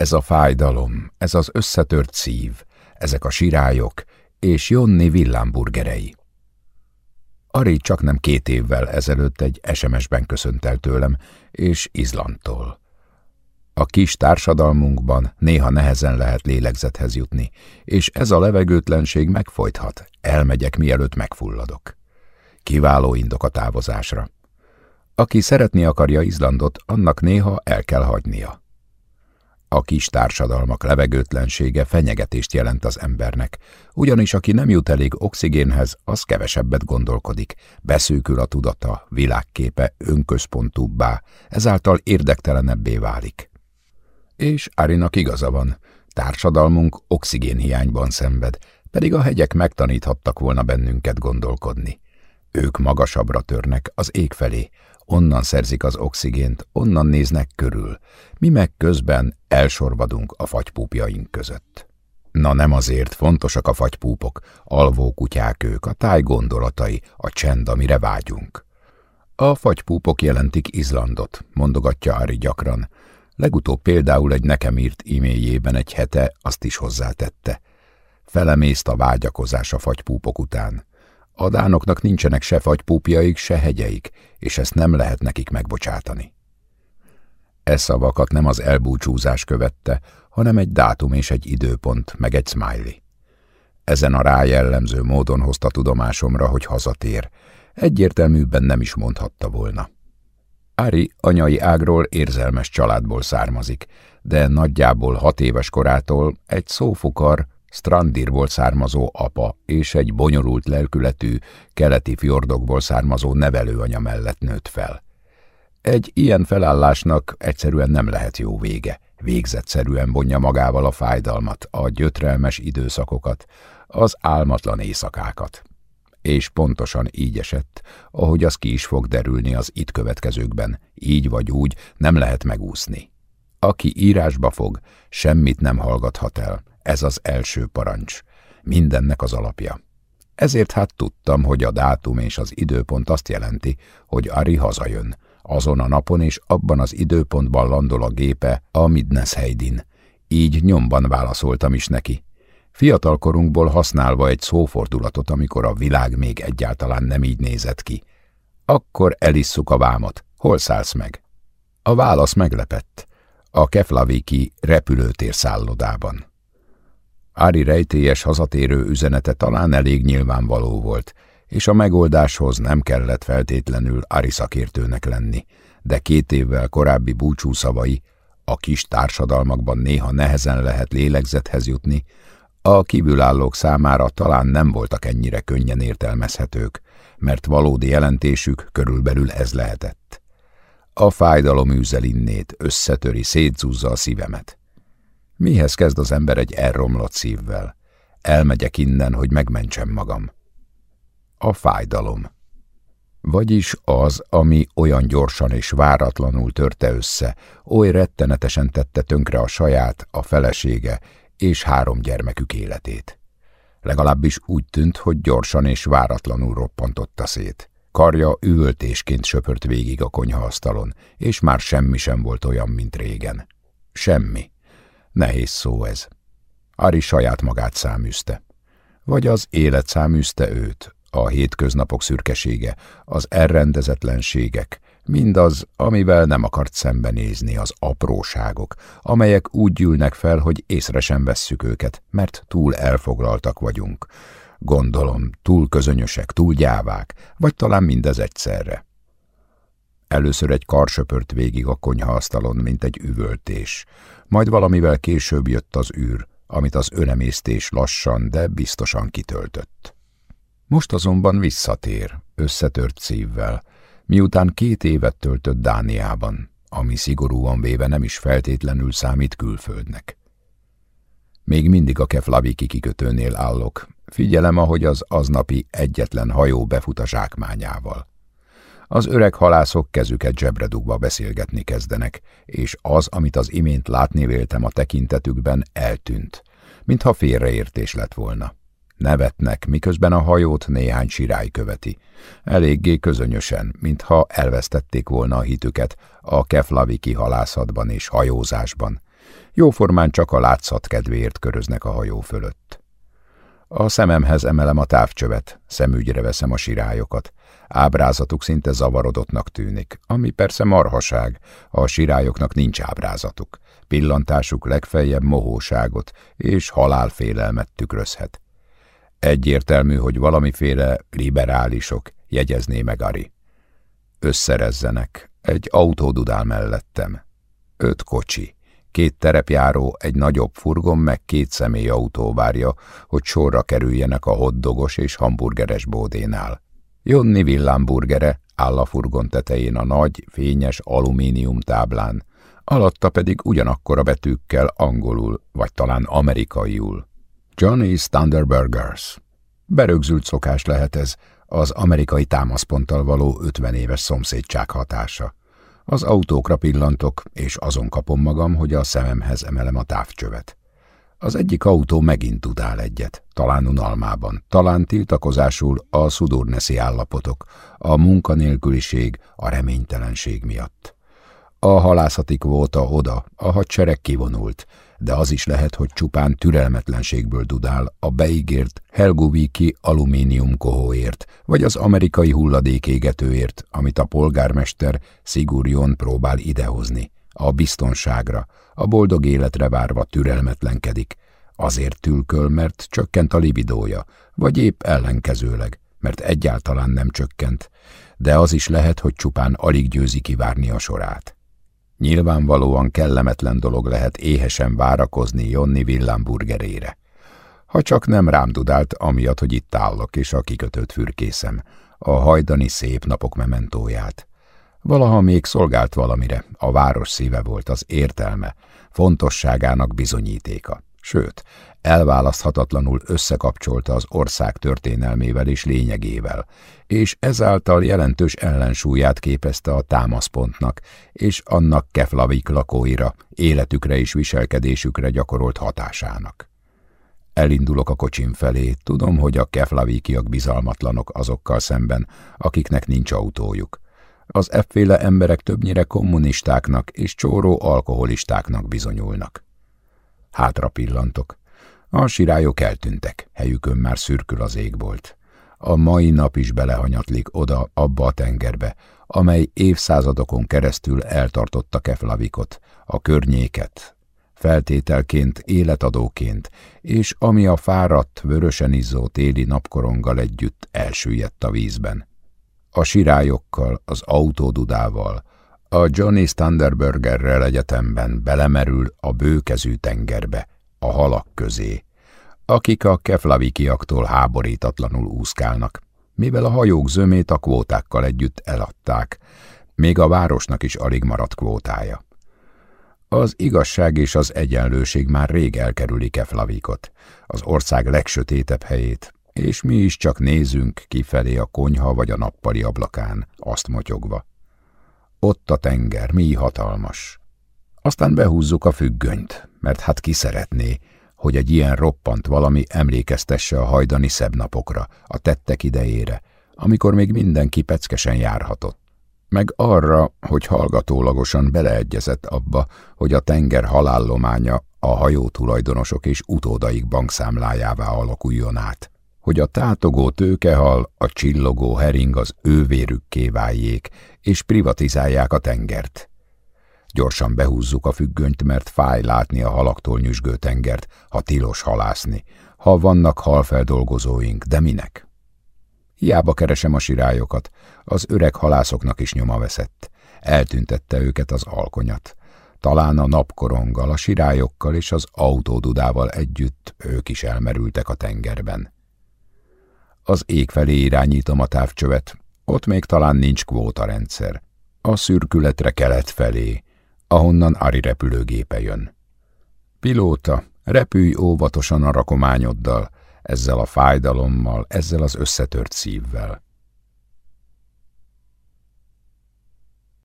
Ez a fájdalom, ez az összetört szív, ezek a sirályok és Jonni villámburgerei. Ari csak nem két évvel ezelőtt egy SMS-ben köszönt el tőlem, és Izlandtól. A kis társadalmunkban néha nehezen lehet lélegzethez jutni, és ez a levegőtlenség megfojthat, elmegyek mielőtt megfulladok. Kiváló indok a távozásra. Aki szeretni akarja Izlandot, annak néha el kell hagynia. A kis társadalmak levegőtlensége fenyegetést jelent az embernek, ugyanis aki nem jut elég oxigénhez, az kevesebbet gondolkodik, beszűkül a tudata, világképe önközpontúbbá, ezáltal érdektelenebbé válik. És Árinak igaza van, társadalmunk oxigénhiányban szenved, pedig a hegyek megtaníthattak volna bennünket gondolkodni. Ők magasabbra törnek, az ég felé, onnan szerzik az oxigént, onnan néznek körül, mi meg közben elsorvadunk a fagypúpjaink között. Na nem azért fontosak a fagypúpok, alvó kutyák ők, a táj gondolatai, a csend, amire vágyunk. A fagypúpok jelentik Izlandot, mondogatja Ári gyakran. Legutóbb például egy nekem írt e-mailjében egy hete azt is hozzátette. Felemészt a vágyakozás a fagypúpok után. A dánoknak nincsenek se fagypúpjaik, se hegyeik, és ezt nem lehet nekik megbocsátani. E szavakat nem az elbúcsúzás követte, hanem egy dátum és egy időpont, meg egy smiley. Ezen a rájellemző módon hozta tudomásomra, hogy hazatér. Egyértelműbben nem is mondhatta volna. Ári anyai ágról érzelmes családból származik, de nagyjából hat éves korától egy szófukar, Strandirból származó apa és egy bonyolult lelkületű, keleti fjordokból származó nevelőanya mellett nőtt fel. Egy ilyen felállásnak egyszerűen nem lehet jó vége, végzetszerűen vonja magával a fájdalmat, a gyötrelmes időszakokat, az álmatlan éjszakákat. És pontosan így esett, ahogy az ki is fog derülni az itt következőkben, így vagy úgy nem lehet megúszni. Aki írásba fog, semmit nem hallgathat el, ez az első parancs. Mindennek az alapja. Ezért hát tudtam, hogy a dátum és az időpont azt jelenti, hogy Ari hazajön. Azon a napon és abban az időpontban landol a gépe a Midnesheidin. Így nyomban válaszoltam is neki. Fiatalkorunkból használva egy szófordulatot, amikor a világ még egyáltalán nem így nézett ki. Akkor elisszuk a vámot. Hol szállsz meg? A válasz meglepett. A Keflaviki repülőtér szállodában. Ári rejtélyes hazatérő üzenete talán elég nyilvánvaló volt, és a megoldáshoz nem kellett feltétlenül Ári szakértőnek lenni, de két évvel korábbi búcsúszavai, a kis társadalmakban néha nehezen lehet lélegzethez jutni, a kívülállók számára talán nem voltak ennyire könnyen értelmezhetők, mert valódi jelentésük körülbelül ez lehetett. A fájdalom űzel innét, összetöri, szétzúzza a szívemet. Mihez kezd az ember egy elromlott szívvel? Elmegyek innen, hogy megmentsem magam. A fájdalom. Vagyis az, ami olyan gyorsan és váratlanul törte össze, oly rettenetesen tette tönkre a saját, a felesége és három gyermekük életét. Legalábbis úgy tűnt, hogy gyorsan és váratlanul roppantotta szét. Karja üvöltésként söpört végig a konyhaasztalon, és már semmi sem volt olyan, mint régen. Semmi. Nehéz szó ez. Ari saját magát száműzte. Vagy az élet száműzte őt, a hétköznapok szürkesége, az elrendezetlenségek, mindaz, amivel nem akart szembenézni az apróságok, amelyek úgy gyűlnek fel, hogy észre sem vesszük őket, mert túl elfoglaltak vagyunk. Gondolom, túl közönösek, túl gyávák, vagy talán mindez egyszerre. Először egy kar végig a konyhaasztalon, mint egy üvöltés. Majd valamivel később jött az űr, amit az önemésztés lassan, de biztosan kitöltött. Most azonban visszatér, összetört szívvel, miután két évet töltött Dániában, ami szigorúan véve nem is feltétlenül számít külföldnek. Még mindig a Keflaviki kikötőnél állok, figyelem, ahogy az aznapi egyetlen hajó befut a zsákmányával. Az öreg halászok kezüket zsebre dugva beszélgetni kezdenek, és az, amit az imént látni véltem a tekintetükben, eltűnt, mintha félreértés lett volna. Nevetnek, miközben a hajót néhány sirály követi. Eléggé közönösen, mintha elvesztették volna a hitüket a keflaviki halászatban és hajózásban, Jóformán csak a látszat kedvéért köröznek a hajó fölött. A szememhez emelem a távcsövet, szemügyre veszem a sirályokat. Ábrázatuk szinte zavarodottnak tűnik, ami persze marhaság, a sirályoknak nincs ábrázatuk. Pillantásuk legfeljebb mohóságot és halálfélelmet tükrözhet. Egyértelmű, hogy valamiféle liberálisok, jegyezné meg Ari. Összerezzenek, egy autó dudál mellettem. Öt kocsi, két terepjáró, egy nagyobb furgon, meg két személyautó várja, hogy sorra kerüljenek a hoddogos és hamburgeres bódénál. Jonni villámburgere áll a furgon tetején a nagy, fényes alumínium táblán, alatta pedig ugyanakkor a betűkkel angolul, vagy talán amerikaiul. Johnny's Thunderburgers. Berögzült szokás lehet ez, az amerikai támaszponttal való 50 éves szomszédság hatása. Az autókra pillantok, és azon kapom magam, hogy a szememhez emelem a távcsövet. Az egyik autó megint tudál egyet, talán unalmában, talán tiltakozásul a szudurneszi állapotok, a munkanélküliség, a reménytelenség miatt. A halászati kvóta oda, a hadsereg kivonult, de az is lehet, hogy csupán türelmetlenségből dudál a beígért Helgoviki alumínium kohóért, vagy az amerikai hulladékégetőért, amit a polgármester Sigurjon próbál idehozni, a biztonságra, a boldog életre várva türelmetlenkedik, azért tülköl, mert csökkent a libidója, vagy épp ellenkezőleg, mert egyáltalán nem csökkent, de az is lehet, hogy csupán alig győzi kivárni a sorát. Nyilvánvalóan kellemetlen dolog lehet éhesen várakozni Jonni villámburgerére. Ha csak nem rám dudált, amiatt, hogy itt állok, és a kikötött fürkészem, a hajdani szép napok mementóját. Valaha még szolgált valamire, a város szíve volt az értelme, fontosságának bizonyítéka. Sőt, elválaszthatatlanul összekapcsolta az ország történelmével és lényegével, és ezáltal jelentős ellensúlyát képezte a támaszpontnak és annak keflavik lakóira, életükre és viselkedésükre gyakorolt hatásának. Elindulok a kocsim felé, tudom, hogy a keflavikiak bizalmatlanok azokkal szemben, akiknek nincs autójuk. Az efféle emberek többnyire kommunistáknak és csóró alkoholistáknak bizonyulnak. Hátra pillantok. A sirályok eltűntek, helyükön már szürkül az égbolt. A mai nap is belehanyatlik oda, abba a tengerbe, amely évszázadokon keresztül eltartotta Keflavikot, a környéket, feltételként, életadóként, és ami a fáradt, vörösen izzó téli napkoronggal együtt elsüllyedt a vízben. A sirályokkal, az autódudával, a Johnny Standerbergerrel egyetemben belemerül a bőkezű tengerbe, a halak közé, akik a keflavikiaktól háborítatlanul úszkálnak, mivel a hajók zömét a kvótákkal együtt eladták, még a városnak is alig maradt kvótája. Az igazság és az egyenlőség már rég elkerüli Keflavikot, az ország legsötétebb helyét, és mi is csak nézünk kifelé a konyha vagy a nappali ablakán, azt motyogva. Ott a tenger, mi hatalmas. Aztán behúzzuk a függönyt, mert hát ki szeretné, hogy egy ilyen roppant valami emlékeztesse a hajdani szebb napokra, a tettek idejére, amikor még mindenki peckesen járhatott. Meg arra, hogy hallgatólagosan beleegyezett abba, hogy a tenger halállománya a hajó tulajdonosok és utódaik bankszámlájává alakuljon át, hogy a tátogó tőkehal, a csillogó hering az ővérükké váljék, és privatizálják a tengert. Gyorsan behúzzuk a függönyt, mert fáj látni a halaktól nyüzsgő tengert, ha tilos halászni, ha vannak halfeldolgozóink, de minek? Hiába keresem a sirályokat, az öreg halászoknak is nyoma veszett. Eltüntette őket az alkonyat. Talán a napkoronggal, a sirályokkal és az autódudával együtt ők is elmerültek a tengerben. Az ég felé irányítom a távcsövet, ott még talán nincs kvótarendszer. A szürkületre kelet felé, ahonnan Ari repülőgépe jön. Pilóta, repülj óvatosan a rakományoddal, ezzel a fájdalommal, ezzel az összetört szívvel.